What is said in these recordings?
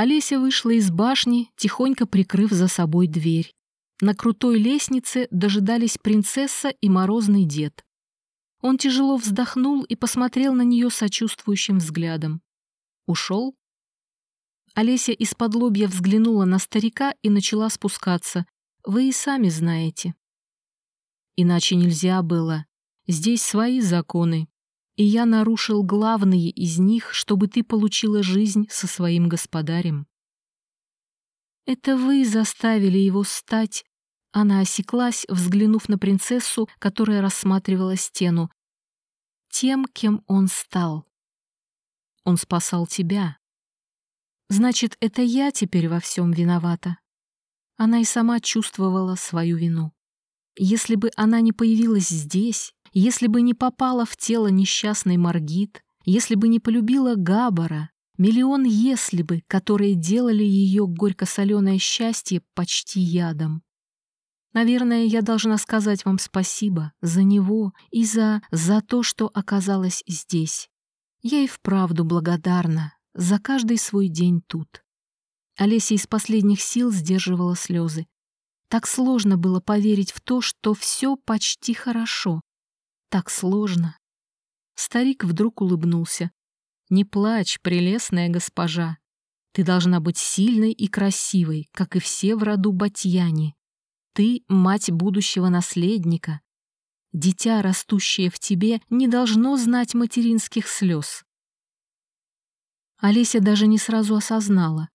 Олеся вышла из башни, тихонько прикрыв за собой дверь. На крутой лестнице дожидались принцесса и морозный дед. Он тяжело вздохнул и посмотрел на нее сочувствующим взглядом. Ушел? Олеся из-под лобья взглянула на старика и начала спускаться. Вы и сами знаете. Иначе нельзя было. Здесь свои законы. И я нарушил главные из них, чтобы ты получила жизнь со своим господарем. Это вы заставили его стать она осеклась, взглянув на принцессу, которая рассматривала стену. Тем, кем он стал. Он спасал тебя. Значит, это я теперь во всем виновата. Она и сама чувствовала свою вину. Если бы она не появилась здесь, если бы не попала в тело несчастной Маргит, если бы не полюбила Габара, миллион «если бы», которые делали ее горько-соленое счастье почти ядом. Наверное, я должна сказать вам спасибо за него и за... за то, что оказалась здесь. Я и вправду благодарна за каждый свой день тут. Олеся из последних сил сдерживала слезы. Так сложно было поверить в то, что все почти хорошо. Так сложно. Старик вдруг улыбнулся. «Не плачь, прелестная госпожа. Ты должна быть сильной и красивой, как и все в роду Батьяни. Ты — мать будущего наследника. Дитя, растущее в тебе, не должно знать материнских слез. Олеся даже не сразу осознала.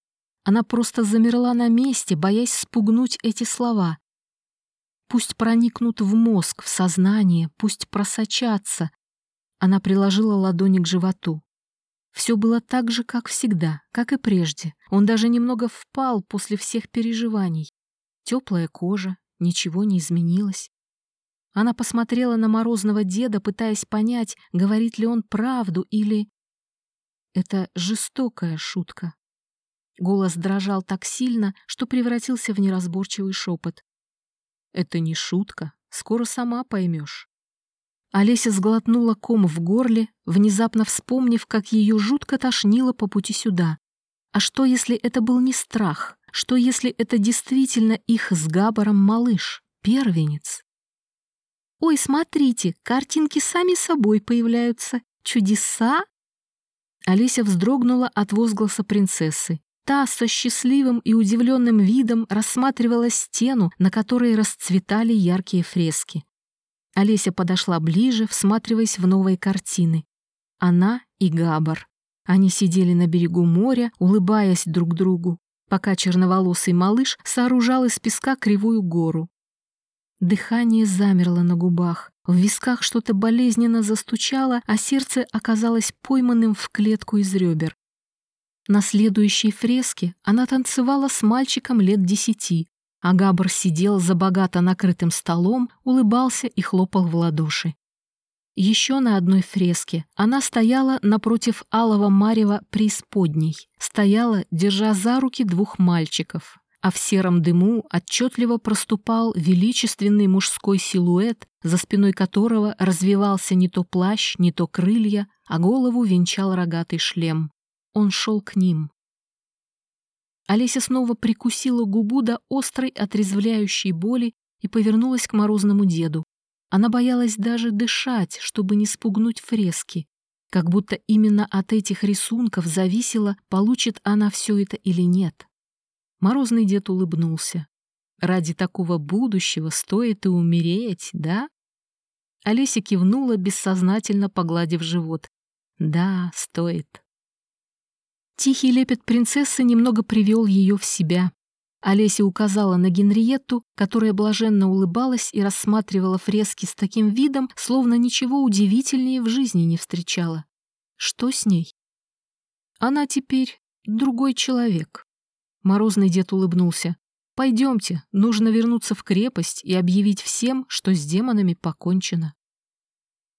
Она просто замерла на месте, боясь спугнуть эти слова. Пусть проникнут в мозг, в сознание, пусть просочатся. Она приложила ладони к животу. Все было так же, как всегда, как и прежде. Он даже немного впал после всех переживаний. Теплая кожа, ничего не изменилось. Она посмотрела на морозного деда, пытаясь понять, говорит ли он правду или... Это жестокая шутка. Голос дрожал так сильно, что превратился в неразборчивый шепот. «Это не шутка, скоро сама поймешь». Олеся сглотнула ком в горле, внезапно вспомнив, как ее жутко тошнило по пути сюда. А что, если это был не страх, что если это действительно их с Габаром малыш, первенец? «Ой, смотрите, картинки сами собой появляются. Чудеса!» Олеся вздрогнула от возгласа принцессы. Та со счастливым и удивленным видом рассматривала стену, на которой расцветали яркие фрески. Олеся подошла ближе, всматриваясь в новые картины. Она и Габар. Они сидели на берегу моря, улыбаясь друг другу пока черноволосый малыш сооружал из песка кривую гору. Дыхание замерло на губах, в висках что-то болезненно застучало, а сердце оказалось пойманным в клетку из ребер. На следующей фреске она танцевала с мальчиком лет десяти, а Габр сидел за богато накрытым столом, улыбался и хлопал в ладоши. Еще на одной фреске она стояла напротив алого марева преисподней, стояла, держа за руки двух мальчиков, а в сером дыму отчетливо проступал величественный мужской силуэт, за спиной которого развивался не то плащ, не то крылья, а голову венчал рогатый шлем. Он шел к ним. Олеся снова прикусила губу до острой отрезвляющей боли и повернулась к морозному деду. Она боялась даже дышать, чтобы не спугнуть фрески, как будто именно от этих рисунков зависело, получит она все это или нет. Морозный дед улыбнулся. «Ради такого будущего стоит и умереть, да?» Олеся кивнула, бессознательно погладив живот. «Да, стоит». Тихий лепет принцессы немного привел ее в себя. Олеся указала на Генриетту, которая блаженно улыбалась и рассматривала фрески с таким видом, словно ничего удивительнее в жизни не встречала. Что с ней? Она теперь другой человек. Морозный дед улыбнулся. «Пойдемте, нужно вернуться в крепость и объявить всем, что с демонами покончено».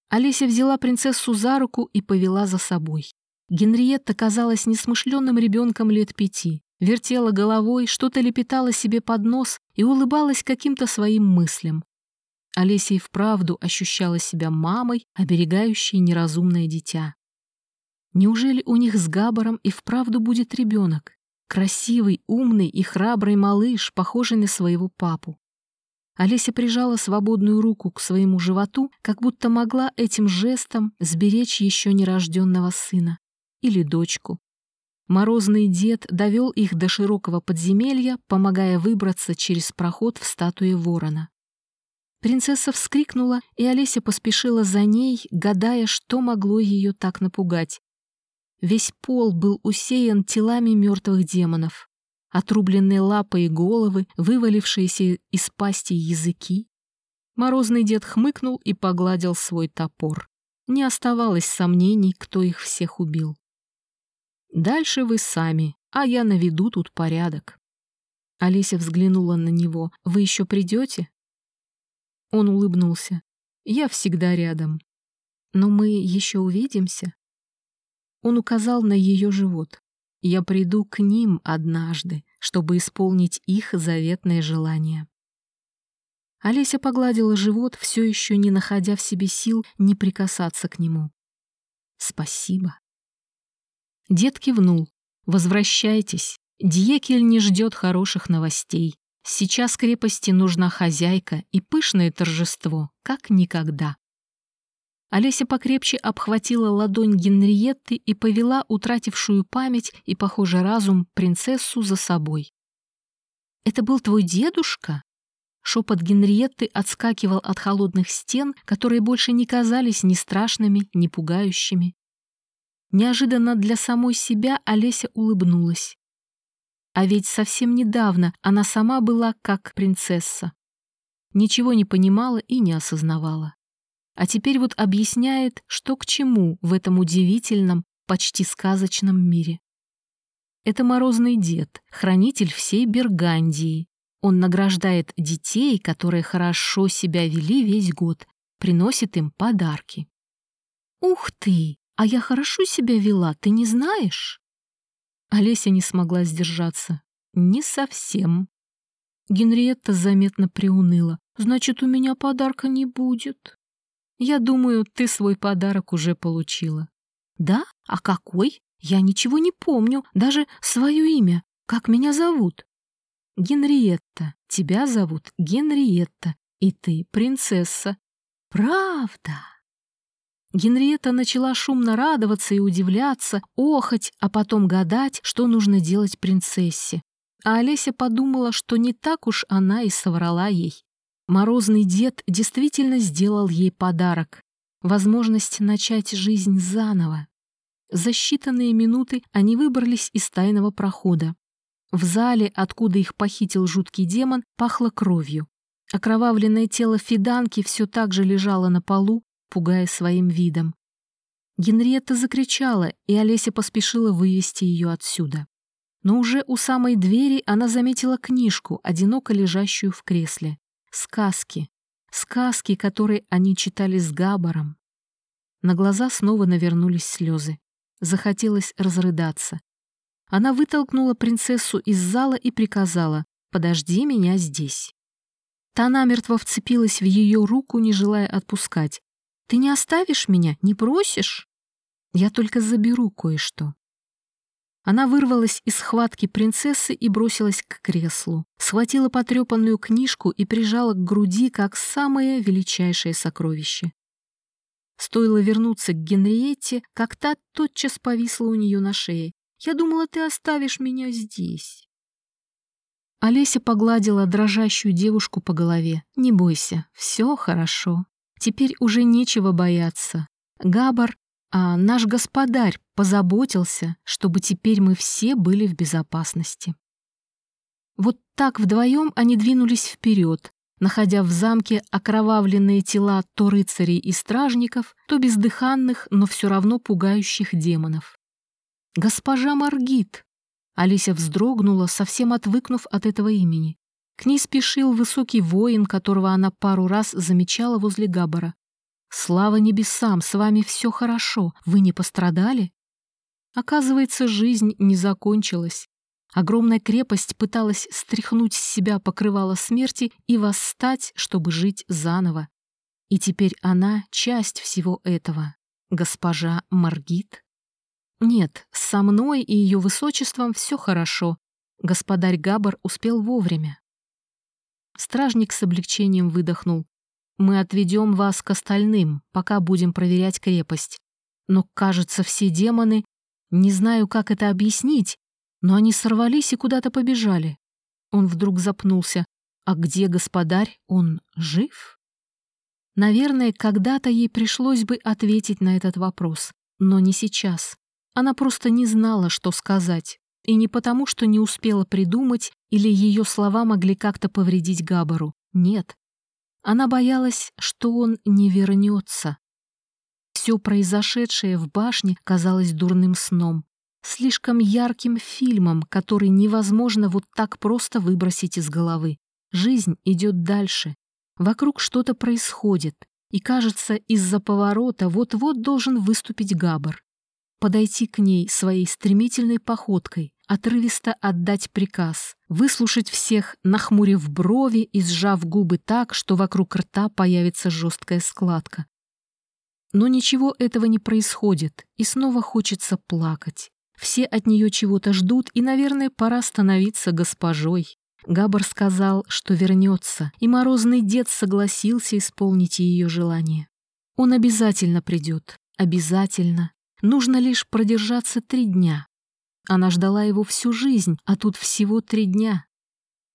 Олеся взяла принцессу за руку и повела за собой. Генриетта казалась несмышленным ребенком лет пяти вертела головой, что-то лепетала себе под нос и улыбалась каким-то своим мыслям. Олеся и вправду ощущала себя мамой, оберегающей неразумное дитя. Неужели у них с Габаром и вправду будет ребенок? Красивый, умный и храбрый малыш, похожий на своего папу. Олеся прижала свободную руку к своему животу, как будто могла этим жестом сберечь еще нерожденного сына или дочку. Морозный дед довел их до широкого подземелья, помогая выбраться через проход в статуе ворона. Принцесса вскрикнула, и Олеся поспешила за ней, гадая, что могло ее так напугать. Весь пол был усеян телами мертвых демонов. Отрубленные лапы и головы, вывалившиеся из пасти языки. Морозный дед хмыкнул и погладил свой топор. Не оставалось сомнений, кто их всех убил. «Дальше вы сами, а я наведу тут порядок». Олеся взглянула на него. «Вы еще придете?» Он улыбнулся. «Я всегда рядом. Но мы еще увидимся?» Он указал на ее живот. «Я приду к ним однажды, чтобы исполнить их заветное желание». Олеся погладила живот, все еще не находя в себе сил не прикасаться к нему. «Спасибо». Дед кивнул. «Возвращайтесь. Дьекель не ждет хороших новостей. Сейчас крепости нужна хозяйка и пышное торжество, как никогда». Олеся покрепче обхватила ладонь Генриетты и повела утратившую память и, похоже, разум принцессу за собой. «Это был твой дедушка?» Шепот Генриетты отскакивал от холодных стен, которые больше не казались ни страшными, ни пугающими. Неожиданно для самой себя Олеся улыбнулась. А ведь совсем недавно она сама была как принцесса. Ничего не понимала и не осознавала а теперь вот объясняет, что к чему в этом удивительном, почти сказочном мире. Это морозный дед, хранитель всей Бергандии. Он награждает детей, которые хорошо себя вели весь год, приносит им подарки. «Ух ты! А я хорошо себя вела, ты не знаешь?» Олеся не смогла сдержаться. «Не совсем». Генриетта заметно приуныла. «Значит, у меня подарка не будет». Я думаю, ты свой подарок уже получила. Да? А какой? Я ничего не помню, даже свое имя. Как меня зовут? Генриетта. Тебя зовут Генриетта. И ты принцесса. Правда? Генриетта начала шумно радоваться и удивляться, охоть, а потом гадать, что нужно делать принцессе. А Олеся подумала, что не так уж она и соврала ей. Морозный дед действительно сделал ей подарок — возможность начать жизнь заново. За считанные минуты они выбрались из тайного прохода. В зале, откуда их похитил жуткий демон, пахло кровью. Окровавленное тело Фиданки все так же лежало на полу, пугая своим видом. Генриетта закричала, и Олеся поспешила вывести ее отсюда. Но уже у самой двери она заметила книжку, одиноко лежащую в кресле. Сказки. Сказки, которые они читали с Габаром. На глаза снова навернулись слезы. Захотелось разрыдаться. Она вытолкнула принцессу из зала и приказала «Подожди меня здесь». Та намертво вцепилась в ее руку, не желая отпускать. «Ты не оставишь меня? Не просишь?» «Я только заберу кое-что». Она вырвалась из схватки принцессы и бросилась к креслу. Схватила потрепанную книжку и прижала к груди как самое величайшее сокровище. Стоило вернуться к Генриетте, как та тотчас повисла у нее на шее. «Я думала, ты оставишь меня здесь». Олеся погладила дрожащую девушку по голове. «Не бойся, все хорошо. Теперь уже нечего бояться. Габар а наш господарь позаботился, чтобы теперь мы все были в безопасности. Вот так вдвоем они двинулись вперед, находя в замке окровавленные тела то рыцарей и стражников, то бездыханных, но все равно пугающих демонов. «Госпожа Маргит!» Алися вздрогнула, совсем отвыкнув от этого имени. К ней спешил высокий воин, которого она пару раз замечала возле Габбара. Слава небесам, с вами все хорошо, вы не пострадали? Оказывается, жизнь не закончилась. Огромная крепость пыталась стряхнуть с себя покрывало смерти и восстать, чтобы жить заново. И теперь она — часть всего этого. Госпожа Маргит. Нет, со мной и ее высочеством все хорошо. Господарь Габар успел вовремя. Стражник с облегчением выдохнул. Мы отведем вас к остальным, пока будем проверять крепость. Но, кажется, все демоны... Не знаю, как это объяснить, но они сорвались и куда-то побежали. Он вдруг запнулся. А где господарь? Он жив? Наверное, когда-то ей пришлось бы ответить на этот вопрос, но не сейчас. Она просто не знала, что сказать. И не потому, что не успела придумать или ее слова могли как-то повредить Габару. Нет. Она боялась, что он не вернется. Все произошедшее в башне казалось дурным сном, слишком ярким фильмом, который невозможно вот так просто выбросить из головы. Жизнь идет дальше. Вокруг что-то происходит, и, кажется, из-за поворота вот-вот должен выступить Габар. Подойти к ней своей стремительной походкой, отрывисто отдать приказ, выслушать всех, нахмурив брови и сжав губы так, что вокруг рта появится жесткая складка. Но ничего этого не происходит, и снова хочется плакать. Все от нее чего-то ждут, и, наверное, пора становиться госпожой. Габар сказал, что вернется, и морозный дед согласился исполнить ее желание. Он обязательно придет, обязательно. Нужно лишь продержаться три дня. Она ждала его всю жизнь, а тут всего три дня.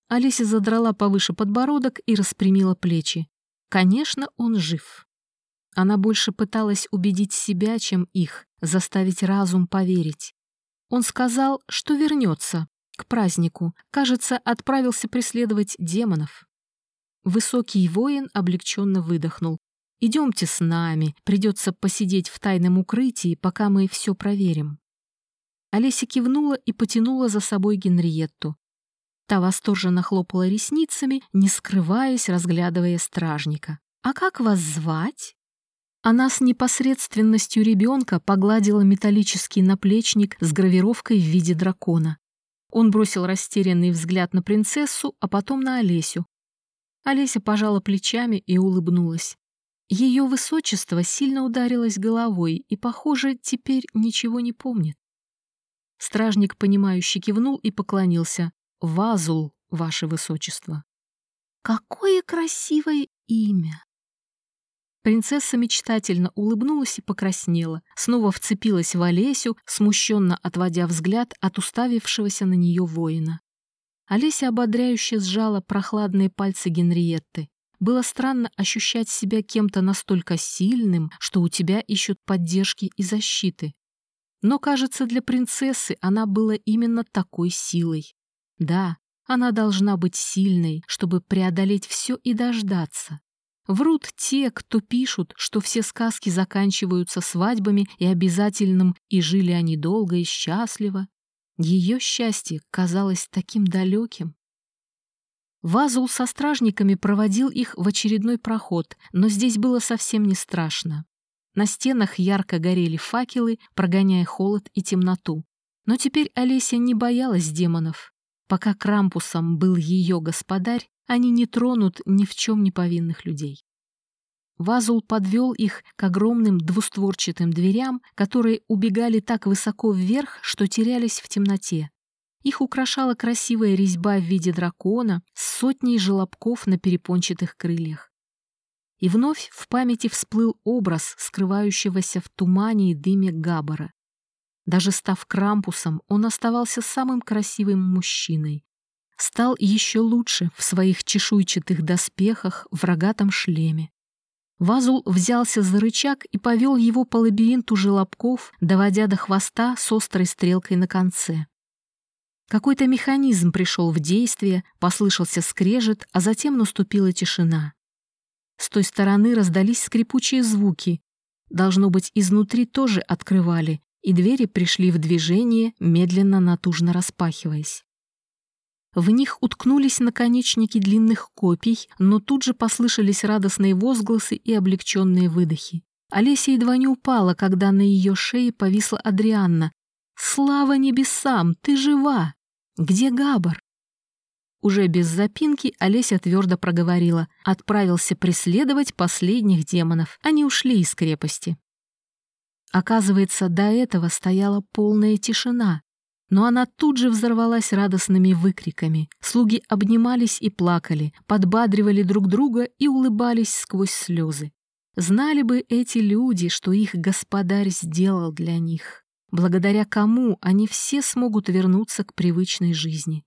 Олеся задрала повыше подбородок и распрямила плечи. Конечно, он жив. Она больше пыталась убедить себя, чем их, заставить разум поверить. Он сказал, что вернется к празднику, кажется, отправился преследовать демонов. Высокий воин облегченно выдохнул. «Идемте с нами, придется посидеть в тайном укрытии, пока мы все проверим». Олеся кивнула и потянула за собой Генриетту. Та восторженно хлопала ресницами, не скрываясь, разглядывая стражника. «А как вас звать?» Она с непосредственностью ребенка погладила металлический наплечник с гравировкой в виде дракона. Он бросил растерянный взгляд на принцессу, а потом на Олесю. Олеся пожала плечами и улыбнулась. Ее высочество сильно ударилось головой и, похоже, теперь ничего не помнит. Стражник, понимающе кивнул и поклонился. «Вазул, ваше высочество». «Какое красивое имя!» Принцесса мечтательно улыбнулась и покраснела, снова вцепилась в Олесю, смущенно отводя взгляд от уставившегося на нее воина. Олеся ободряюще сжала прохладные пальцы Генриетты. Было странно ощущать себя кем-то настолько сильным, что у тебя ищут поддержки и защиты. Но, кажется, для принцессы она была именно такой силой. Да, она должна быть сильной, чтобы преодолеть все и дождаться. Врут те, кто пишут, что все сказки заканчиваются свадьбами и обязательным «и жили они долго и счастливо». Ее счастье казалось таким далеким. Вазул со стражниками проводил их в очередной проход, но здесь было совсем не страшно. На стенах ярко горели факелы, прогоняя холод и темноту. Но теперь Олеся не боялась демонов. Пока Крампусом был ее господарь, они не тронут ни в чем не повинных людей. Вазул подвел их к огромным двустворчатым дверям, которые убегали так высоко вверх, что терялись в темноте. Их украшала красивая резьба в виде дракона с сотней желобков на перепончатых крыльях. И вновь в памяти всплыл образ скрывающегося в тумане и дыме Габбара. Даже став Крампусом, он оставался самым красивым мужчиной, стал еще лучше в своих чешуйчатых доспехах в рогатом шлеме. Вазул взялся за рычаг и повел его по лабиринту желобков, доводя до хвоста с острой стрелкой на конце. Какой-то механизм пришел в действие, послышался скрежет, а затем наступила тишина. С той стороны раздались скрипучие звуки. Должно быть, изнутри тоже открывали, и двери пришли в движение, медленно натужно распахиваясь. В них уткнулись наконечники длинных копий, но тут же послышались радостные возгласы и облегченные выдохи. Олеся едва не упала, когда на ее шее повисла Адрианна. «Слава небесам! Ты жива! Где Габар?» Уже без запинки Олеся твердо проговорила. Отправился преследовать последних демонов. Они ушли из крепости. Оказывается, до этого стояла полная тишина, но она тут же взорвалась радостными выкриками. Слуги обнимались и плакали, подбадривали друг друга и улыбались сквозь слезы. Знали бы эти люди, что их господарь сделал для них, благодаря кому они все смогут вернуться к привычной жизни.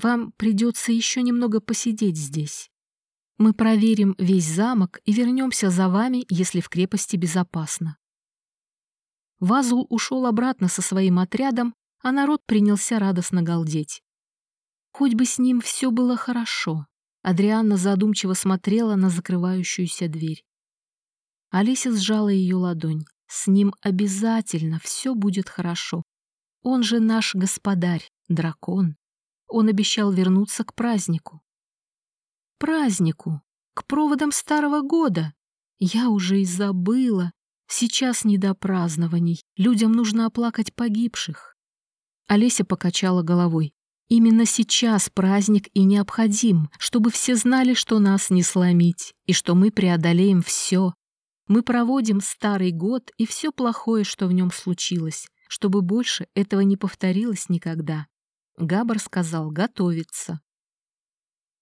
Вам придется еще немного посидеть здесь. Мы проверим весь замок и вернемся за вами, если в крепости безопасно. Вазул ушел обратно со своим отрядом, а народ принялся радостно галдеть. Хоть бы с ним все было хорошо. Адрианна задумчиво смотрела на закрывающуюся дверь. Алися сжала ее ладонь. С ним обязательно все будет хорошо. Он же наш господарь, дракон. Он обещал вернуться к празднику. Празднику, к проводам Старого года. Я уже и забыла. Сейчас не до празднований. Людям нужно оплакать погибших. Олеся покачала головой. Именно сейчас праздник и необходим, чтобы все знали, что нас не сломить, и что мы преодолеем все. Мы проводим старый год и все плохое, что в нем случилось, чтобы больше этого не повторилось никогда. Габар сказал готовиться.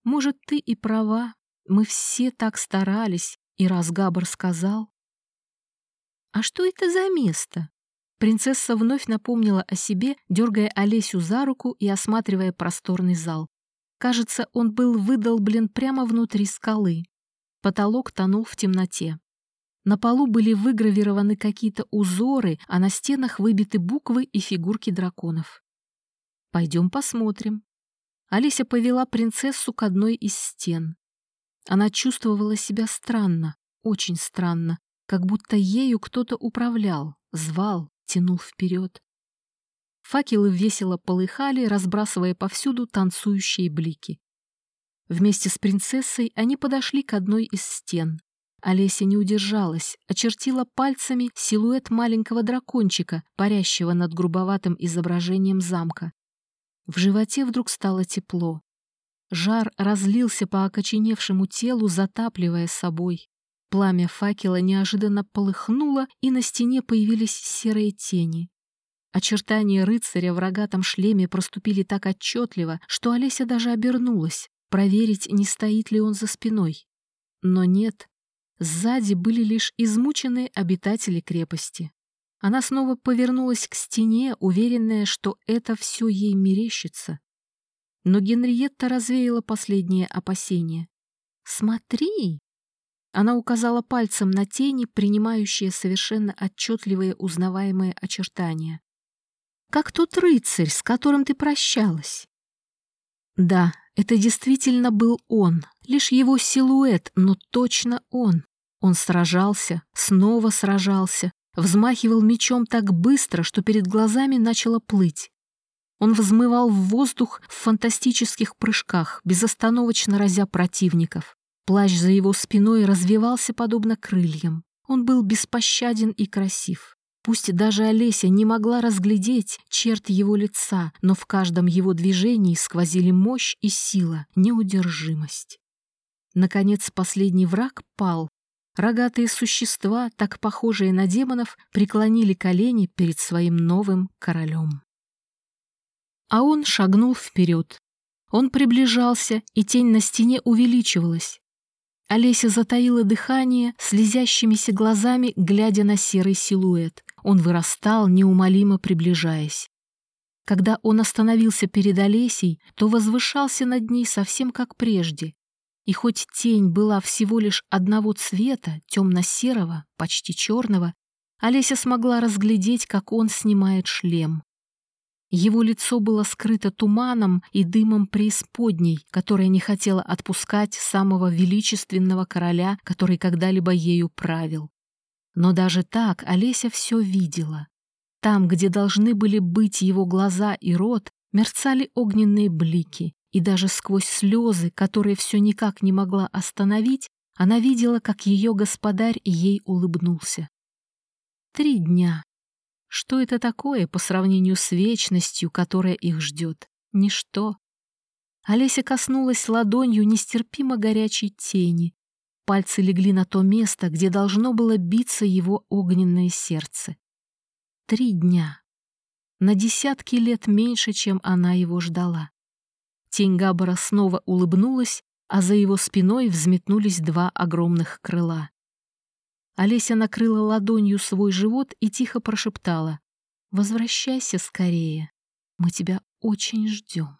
Может, ты и права, мы все так старались, и раз Габар сказал... А что это за место? Принцесса вновь напомнила о себе, дергая Олесю за руку и осматривая просторный зал. Кажется, он был выдолблен прямо внутри скалы. Потолок тонул в темноте. На полу были выгравированы какие-то узоры, а на стенах выбиты буквы и фигурки драконов. «Пойдем посмотрим». Олеся повела принцессу к одной из стен. Она чувствовала себя странно, очень странно, как будто ею кто-то управлял, звал, тянул вперед. Факелы весело полыхали, разбрасывая повсюду танцующие блики. Вместе с принцессой они подошли к одной из стен. Олеся не удержалась, очертила пальцами силуэт маленького дракончика, парящего над грубоватым изображением замка. В животе вдруг стало тепло. Жар разлился по окоченевшему телу, затапливая собой. Пламя факела неожиданно полыхнуло, и на стене появились серые тени. Очертания рыцаря в рогатом шлеме проступили так отчетливо, что Олеся даже обернулась, проверить, не стоит ли он за спиной. Но нет, сзади были лишь измученные обитатели крепости. Она снова повернулась к стене, уверенная, что это все ей мерещится. Но Генриетта развеяла последнее опасение. «Смотри!» Она указала пальцем на тени, принимающие совершенно отчетливые узнаваемые очертания. «Как тот рыцарь, с которым ты прощалась». Да, это действительно был он, лишь его силуэт, но точно он. Он сражался, снова сражался, взмахивал мечом так быстро, что перед глазами начало плыть. Он взмывал в воздух в фантастических прыжках, безостановочно разя противников. Плащ за его спиной развивался подобно крыльям. Он был беспощаден и красив. Пусть даже Олеся не могла разглядеть черт его лица, но в каждом его движении сквозили мощь и сила, неудержимость. Наконец последний враг пал. Рогатые существа, так похожие на демонов, преклонили колени перед своим новым королем. А он шагнул вперед. Он приближался, и тень на стене увеличивалась. Олеся затаила дыхание, слезящимися глазами, глядя на серый силуэт. Он вырастал, неумолимо приближаясь. Когда он остановился перед Олесей, то возвышался над ней совсем как прежде. И хоть тень была всего лишь одного цвета, темно-серого, почти черного, Олеся смогла разглядеть, как он снимает шлем. Его лицо было скрыто туманом и дымом преисподней, которая не хотела отпускать самого величественного короля, который когда-либо ею правил. Но даже так Олеся все видела. Там, где должны были быть его глаза и рот, мерцали огненные блики, и даже сквозь слезы, которые все никак не могла остановить, она видела, как ее господарь ей улыбнулся. Три дня, что это такое по сравнению с вечностью, которая их ждет? Ничто. Олеся коснулась ладонью нестерпимо горячей тени. Пальцы легли на то место, где должно было биться его огненное сердце. Три дня. На десятки лет меньше, чем она его ждала. Тень Габбара снова улыбнулась, а за его спиной взметнулись два огромных крыла. Олеся накрыла ладонью свой живот и тихо прошептала. «Возвращайся скорее, мы тебя очень ждем».